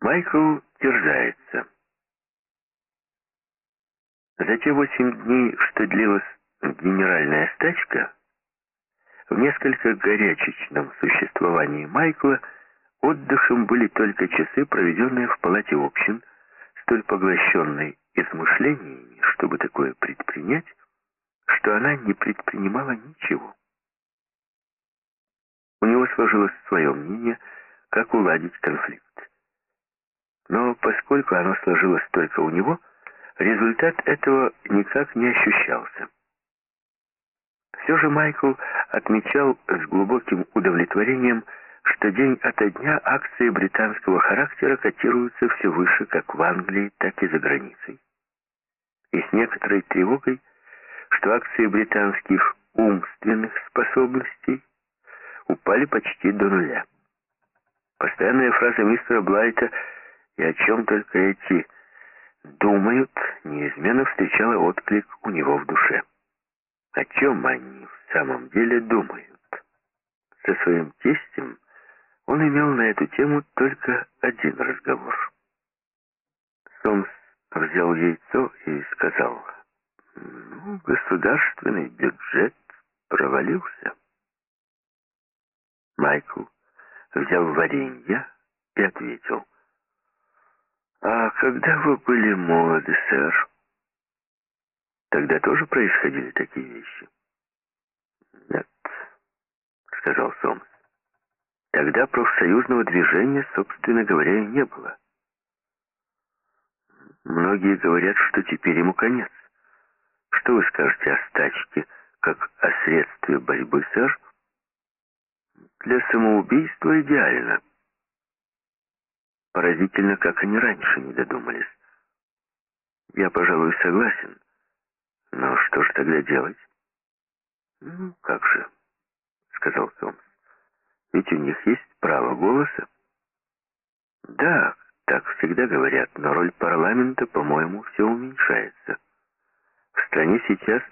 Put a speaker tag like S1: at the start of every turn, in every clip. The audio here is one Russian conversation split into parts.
S1: Майкл терзается. За те восемь дней, что длилась генеральная стачка, в несколько горячечном существовании Майкла отдыхом были только часы, проведенные в палате общин, столь поглощенной измышлениями, чтобы такое предпринять, что она не предпринимала ничего. У него сложилось свое мнение, как уладить конфликт. Но поскольку оно сложилось только у него, результат этого никак не ощущался. Все же Майкл отмечал с глубоким удовлетворением, что день ото дня акции британского характера котируются все выше как в Англии, так и за границей. И с некоторой тревогой, что акции британских умственных способностей упали почти до нуля. Постоянная фраза мистера Блайта «И о чем только эти думают» неизменно встречала отклик у него в душе. О чем они в самом деле думают? Со своим тестем он имел на эту тему только один разговор. Сомс взял яйцо и сказал, ну, государственный бюджет провалился. Майкл взял варенье и ответил, «А когда вы были молоды, сэр, тогда тоже происходили такие вещи?» «Нет», — сказал Сомс. «Тогда профсоюзного движения, собственно говоря, не было. Многие говорят, что теперь ему конец. Что вы скажете о стачке, как о средстве борьбы, сэр?» «Для самоубийства идеально». Поразительно, как они раньше не додумались. Я, пожалуй, согласен. Но что же тогда делать? Ну, как же, сказал Сомс. Ведь у них есть право голоса. Да, так всегда говорят, но роль парламента, по-моему, все уменьшается. В стране сейчас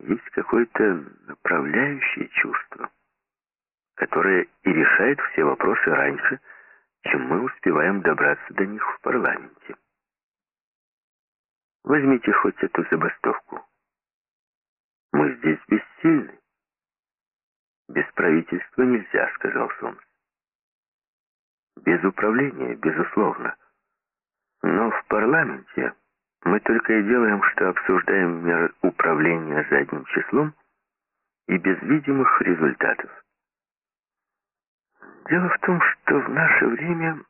S1: есть какое-то направляющее чувство, которое и решает все вопросы раньше, чем мы успеваем добраться до них в парламенте. Возьмите хоть эту забастовку. Мы здесь бессильны. Без правительства нельзя, сказал Сомс. Без управления, безусловно. Но в парламенте мы только и делаем, что обсуждаем меры управления задним числом и без видимых результатов. Дело в том, что в наше время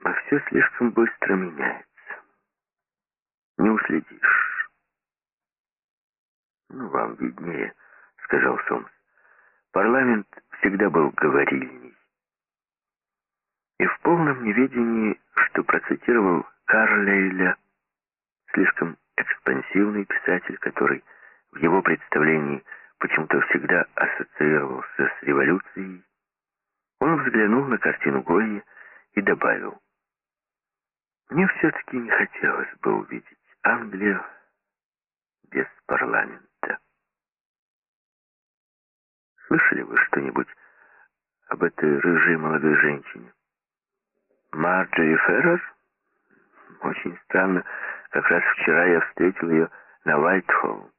S1: все слишком быстро меняется. Не уследишь. Ну, вам виднее, сказал Сомс. Парламент всегда был говорильней. И в полном неведении, что процитировал Карлейля, слишком экспансивный писатель, который в его представлении почему-то всегда ассоциировался с революцией, он взглянул на картину Гойи и добавил. Мне все-таки не хотелось бы увидеть Англию без парламента. Слышали вы что-нибудь об этой рыжей молодой женщине? Марджори Феррер? Очень странно. Как раз вчера я встретил ее на Уайтхолл.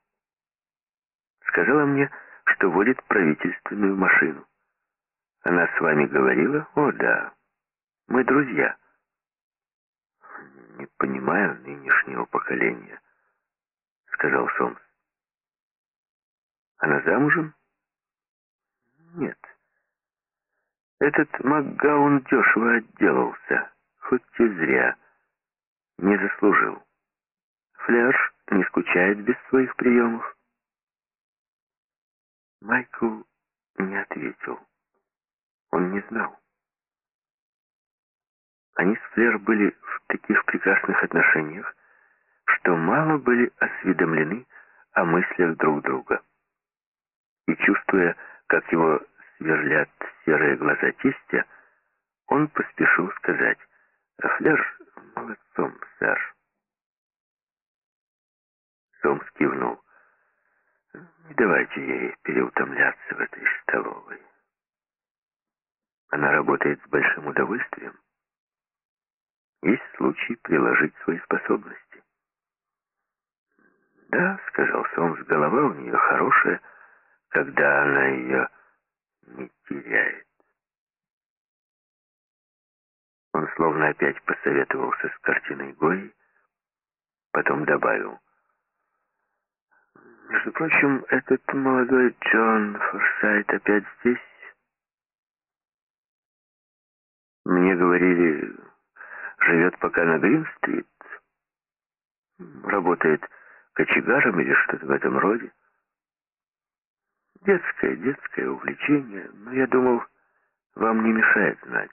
S1: Сказала мне, что водит правительственную машину. Она с вами говорила? О, да. Мы друзья. Не понимаю нынешнего поколения, сказал Сомс. Она замужем? Нет. Этот Макгаун дешево отделался, хоть и зря. Не заслужил. Флер не скучает без своих приемов. Майкл не ответил. Он не знал. Они с Флер были в таких прекрасных отношениях, что мало были осведомлены о мыслях друг друга. И чувствуя, как его сверлят серые глаза тестя, он поспешил сказать, «Флер молодцом, сэр». Сомс кивнул. «Не давайте ей переутомляться в этой столовой». Она работает с большим удовольствием. есть случай приложить свои способности. «Да», — сказал Сомс, — «голова у нее хорошая, когда она ее не теряет». Он словно опять посоветовался с картиной Гои, потом добавил. «Между прочим, этот молодой Джон Форсайт опять здесь?» «Мне говорили, живет пока на Грин-стрит. Работает кочегаром или что-то в этом роде. Детское, детское увлечение, но я думал, вам не мешает знать.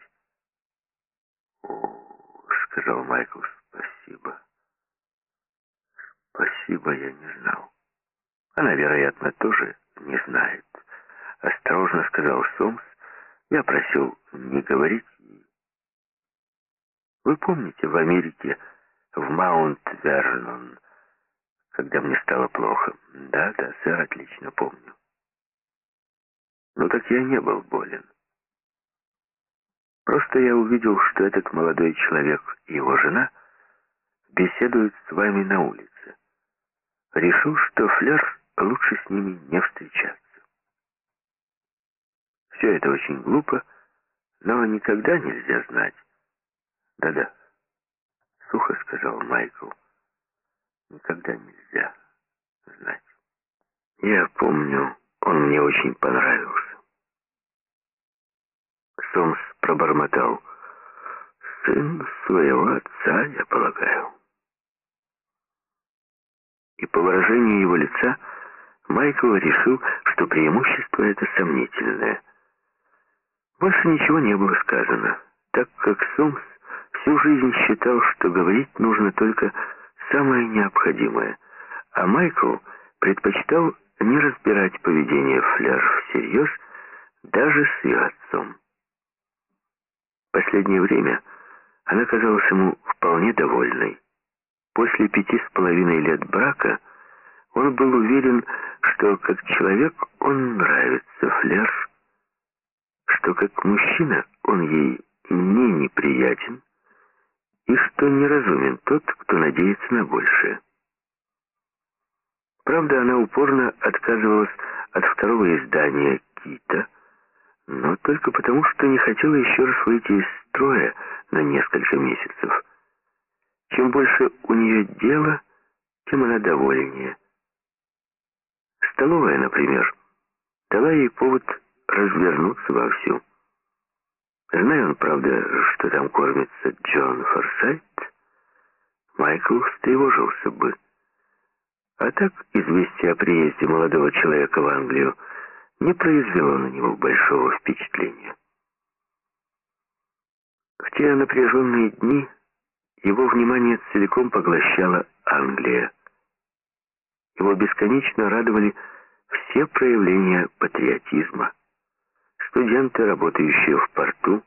S1: «О, — сказал Майкл, — спасибо. Спасибо, я не знал. Она, вероятно, тоже не знает. Осторожно сказал Сомс. Я просил не говорить Вы помните, в Америке, в Маунт-Вернон, когда мне стало плохо? Да, да, сэр, отлично помню. Ну так я не был болен. Просто я увидел, что этот молодой человек и его жена беседуют с вами на улице. Решил, что Флер лучше с ними не встречаться. Все это очень глупо, но никогда нельзя знать. Да-да, сухо сказал Майкл. Никогда нельзя знать. Я помню, он мне очень понравился. Сомс пробормотал. «Сын своего отца, я полагаю». И по выражению его лица Майкл решил, что преимущество это сомнительное. Больше ничего не было сказано, так как Сомс всю жизнь считал, что говорить нужно только самое необходимое, а Майкл предпочитал не разбирать поведение Фляж всерьез даже с ее отцом. Последнее время она казалась ему вполне довольной. После пяти с половиной лет брака он был уверен, что как человек он нравится Флер, что как мужчина он ей не неприятен, и что неразумен тот, кто надеется на большее. Правда, она упорно отказывалась от второго издания «Кита», но только потому, что не хотела еще раз выйти из строя на несколько месяцев. Чем больше у нее дела, тем она довольнее. Столовая, например, дала ей повод развернуться вовсю. Зная он, правда, что там кормится Джон Форсайт, Майкл встревожился бы. А так известие о приезде молодого человека в Англию не произвело на него большого впечатления. В те напряженные дни его внимание целиком поглощала Англия. Его бесконечно радовали все проявления патриотизма. Студенты, работающие в порту,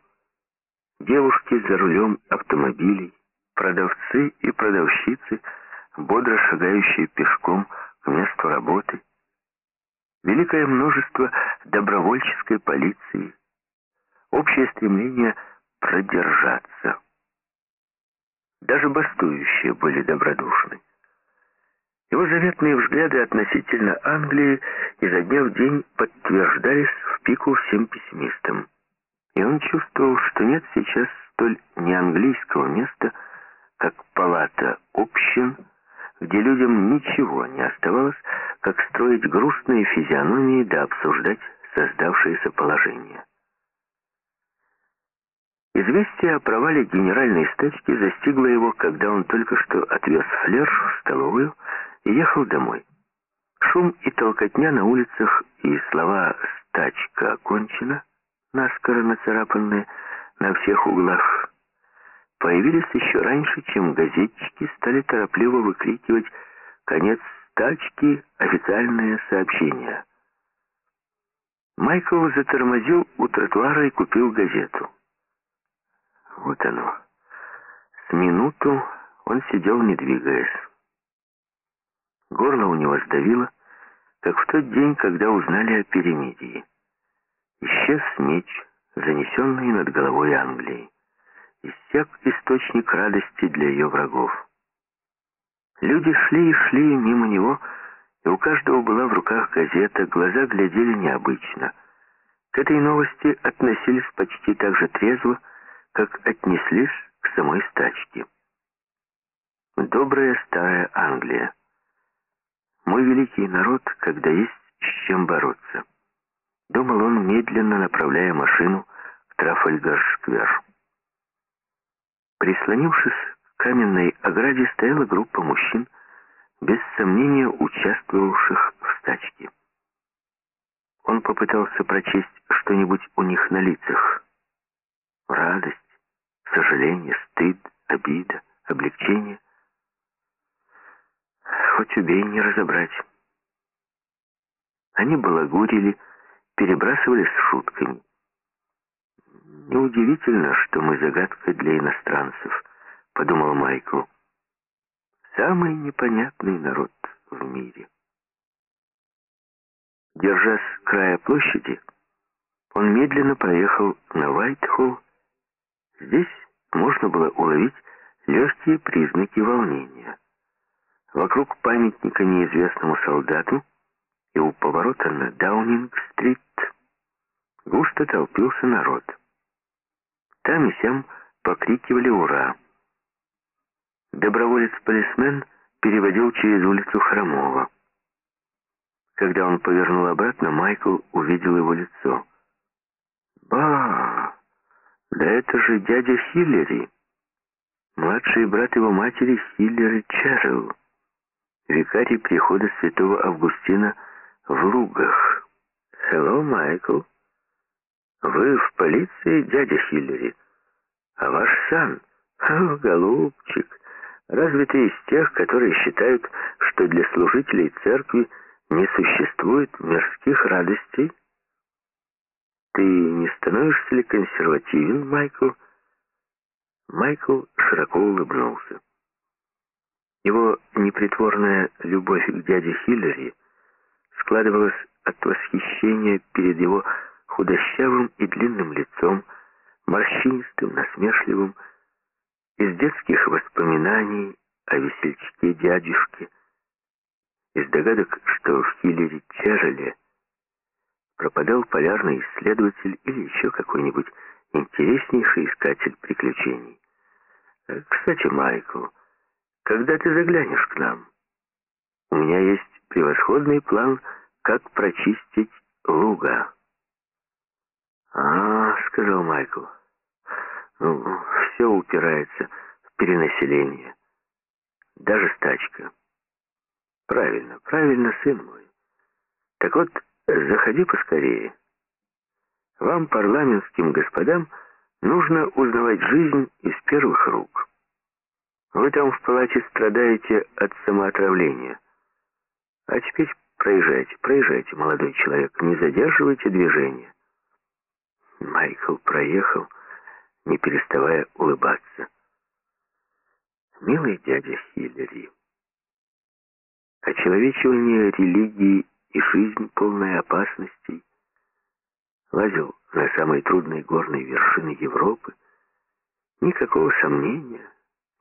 S1: девушки за рулем автомобилей, продавцы и продавщицы, бодро шагающие пешком к месту работы – великое множество добровольческой полиции, общее стремление продержаться. Даже бастующие были добродушны. Его заветные взгляды относительно Англии изо дня в день подтверждались в пику всем пессимистам. И он чувствовал, что нет сейчас столь неанглийского места, как палата общин, где людям ничего не оставалось, как строить грустные физиономии да обсуждать создавшееся положение. Известие о провале генеральной стачки застигло его, когда он только что отвез Флер в столовую и ехал домой. Шум и толкотня на улицах и слова «стачка окончена», наскоро нацарапанные на всех углах, появились еще раньше, чем газетчики стали торопливо выкрикивать «конец тачки официальное сообщение. Майкл затормозил у тротуара и купил газету. Вот оно. С минуту он сидел, не двигаясь. Горло у него сдавило, как в тот день, когда узнали о Перемидии. Исчез меч, занесенный над головой Англии. Из пустяк источник радости для ее врагов. Люди шли и шли мимо него, и у каждого была в руках газета, глаза глядели необычно. К этой новости относились почти так же трезво, как отнеслись к самой стачке. Добрая старая Англия. Мой великий народ, когда есть с чем бороться. Думал он, медленно направляя машину к Трафальгар-сквер. Прислонившись к каменной ограде, стояла группа мужчин, без сомнения участвовавших в стачке. Он попытался прочесть что-нибудь у них на лицах. Радость, сожаление, стыд, обида, облегчение. Хоть убей, не разобрать. Они балагурили, перебрасывались шутками. «Неудивительно, что мы загадка для иностранцев», — подумал Майкл. «Самый непонятный народ в мире». Держась края площади, он медленно проехал на Уайтхолл. Здесь можно было уловить легкие признаки волнения. Вокруг памятника неизвестному солдату и у поворота на Даунинг-стрит густо толпился народ. Там и сям покрикивали «Ура!». Доброволец-полисмен переводил через улицу Хромова. Когда он повернул обратно, Майкл увидел его лицо. «Ба! Да это же дядя Хиллери!» Младший брат его матери Хиллери Чаррелл, викарий прихода святого Августина в Лугах. «Hello, Майкл!» «Вы в полиции, дядя Хиллери? А ваш сан? Ах, голубчик, разве ты из тех, которые считают, что для служителей церкви не существует мирских радостей? Ты не становишься ли консервативен, Майкл?» Майкл широко улыбнулся. Его непритворная любовь к дяде Хиллери складывалась от восхищения перед его худощавым и длинным лицом, морщинистым, насмешливым, из детских воспоминаний о весельчаке-дядюшке, из догадок, что в Хиллере Чежеле пропадал полярный исследователь или еще какой-нибудь интереснейший искатель приключений. Э, кстати, Майкл, когда ты заглянешь к нам? У меня есть превосходный план, как прочистить луга. «А, — сказал Майкл, — ну, все упирается в перенаселение. Даже стачка. Правильно, правильно, сын мой. Так вот, заходи поскорее. Вам, парламентским господам, нужно узнавать жизнь из первых рук. Вы там в палате страдаете от самоотравления. А теперь проезжайте, проезжайте, молодой человек, не задерживайте движение. Майкл проехал, не переставая улыбаться. «Милый дядя Хиллери, очеловечивание религии и жизнь, полная опасностей, лазил на самой трудной горной вершины Европы, никакого сомнения,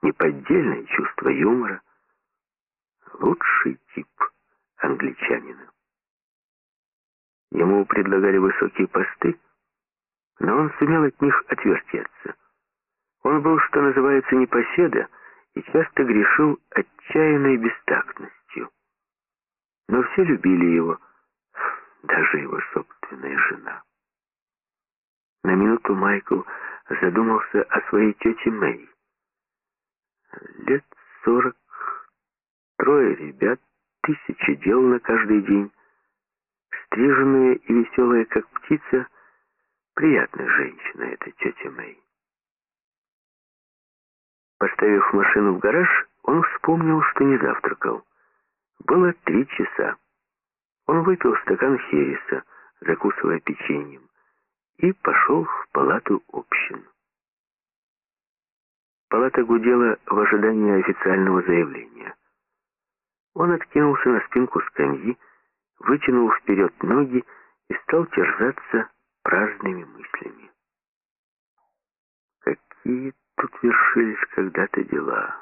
S1: неподдельное чувство юмора, лучший тип англичанина. Ему предлагали высокие посты, но он сумел от них отвертеться. Он был, что называется, непоседа и часто грешил отчаянной бестактностью. Но все любили его, даже его собственная жена. На минуту Майкл задумался о своей тете Мэй. Лет сорок, трое ребят, тысячи дел на каждый день, стриженная и веселая, как птица — Приятная женщина эта тетя Мэй. Поставив машину в гараж, он вспомнил, что не завтракал. Было три часа. Он выпил стакан хереса, закусывая печеньем, и пошел в палату общин. Палата гудела в ожидании официального заявления. Он откинулся на спинку скамьи, вытянул вперед ноги и стал терзаться праздными мыслями. Какие тут вершились когда-то дела.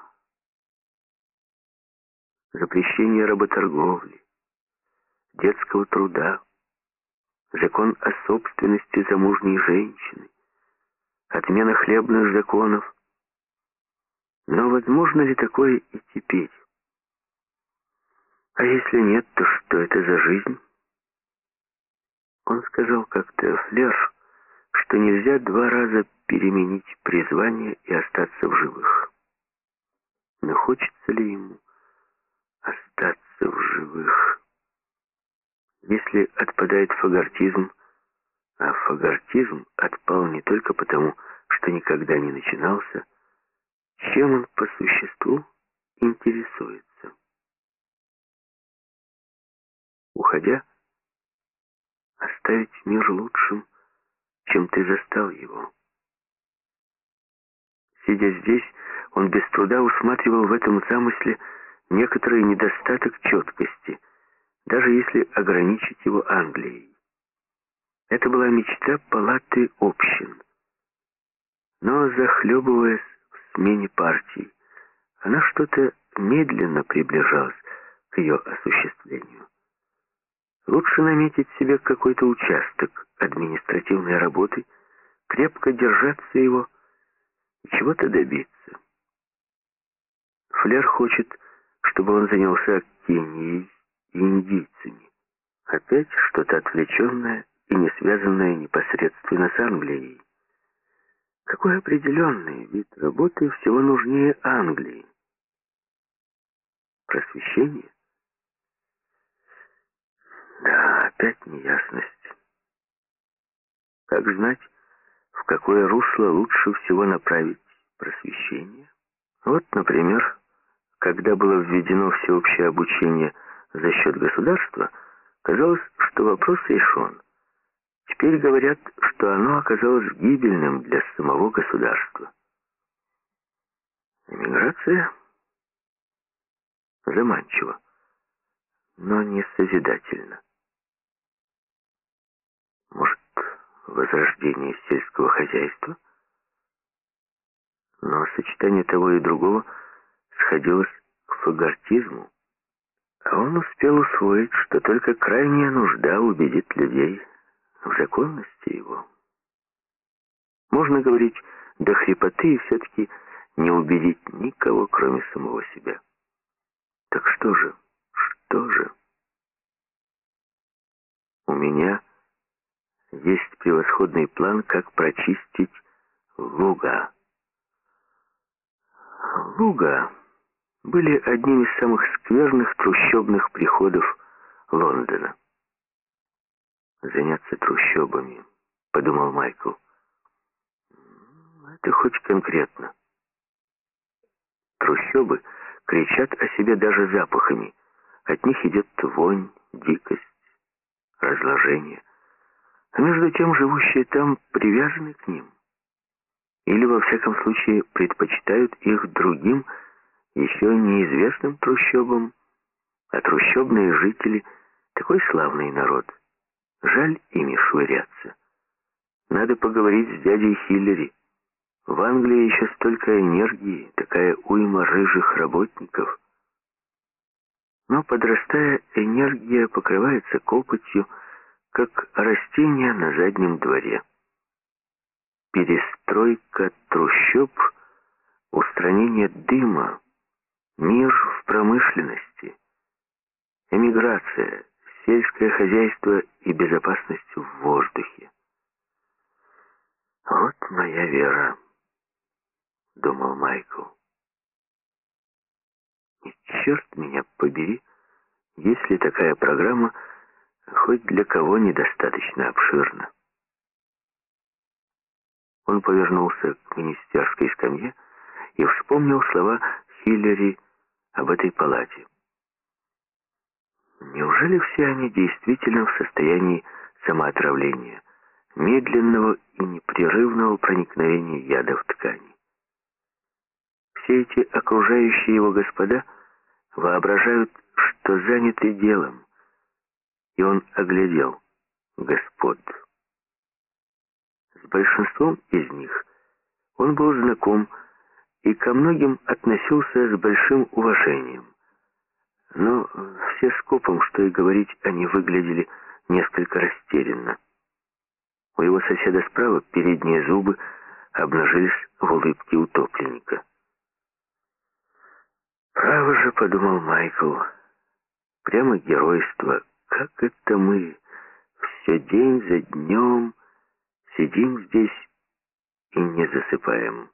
S1: Запрещение работорговли, детского труда, закон о собственности замужней женщины, отмена хлебных законов. Но возможно ли такое и теперь? А если нет, то что это за жизнь? Он сказал как-то Флер, что нельзя два раза переменить призвание и остаться в живых. Но хочется ли ему остаться в живых? Если отпадает фагортизм, а фагортизм отпал не только потому, что никогда не начинался, чем он по существу интересуется? Уходя, оставить мир лучшим, чем ты застал его. Сидя здесь, он без труда усматривал в этом замысле некоторый недостаток четкости, даже если ограничить его Англией. Это была мечта палаты общин. Но, захлебываясь смене партий, она что-то медленно приближалась к ее осуществлению. Лучше наметить себе какой-то участок административной работы, крепко держаться его и чего-то добиться. Флер хочет, чтобы он занялся Кенией и индийцами. Опять что-то отвлеченное и не связанное непосредственно с Англией. Какой определенный вид работы всего нужнее Англии? Просвещение? Да, опять неясность. Как знать, в какое русло лучше всего направить просвещение? Вот, например, когда было введено всеобщее обучение за счет государства, казалось, что вопрос решен. Теперь говорят, что оно оказалось гибельным для самого государства. Эмиграция заманчива, но не созидательна. Может, возрождение сельского хозяйства? Но сочетание того и другого сходилось к фагортизму, а он успел усвоить, что только крайняя нужда убедит людей в законности его. Можно говорить до хрипоты и все-таки не убедить никого, кроме самого себя. Так что же, что же? У меня есть превосходный план, как прочистить луга. Луга были одним из самых скверных трущобных приходов Лондона. «Заняться трущобами», — подумал Майкл. «Это хоть конкретно». Трущобы кричат о себе даже запахами. От них идет вонь, дикость, разложение а между тем живущие там привязаны к ним. Или, во всяком случае, предпочитают их другим, еще неизвестным трущобам, а трущобные жители — такой славный народ. Жаль ими швыряться. Надо поговорить с дядей Хиллери. В Англии еще столько энергии, такая уйма рыжих работников. Но, подрастая, энергия покрывается копотью, как растения на заднем дворе. Перестройка трущоб, устранение дыма, мир в промышленности, эмиграция, сельское хозяйство и безопасность в воздухе. Вот моя вера, думал Майкл. И черт меня побери, если такая программа — хоть для кого недостаточно обширно. Он повернулся к министерской скамье и вспомнил слова Хиллери об этой палате. Неужели все они действительно в состоянии самоотравления, медленного и непрерывного проникновения яда в ткани? Все эти окружающие его господа воображают, что заняты делом, и он оглядел господ. С большинством из них он был знаком и ко многим относился с большим уважением. Но все скопом, что и говорить, они выглядели несколько растерянно. У его соседа справа передние зубы обнажились в улыбке утопленника. «Право же», — подумал Майкл, — «прямо геройство. Как это мы все день за днем сидим здесь и не засыпаем».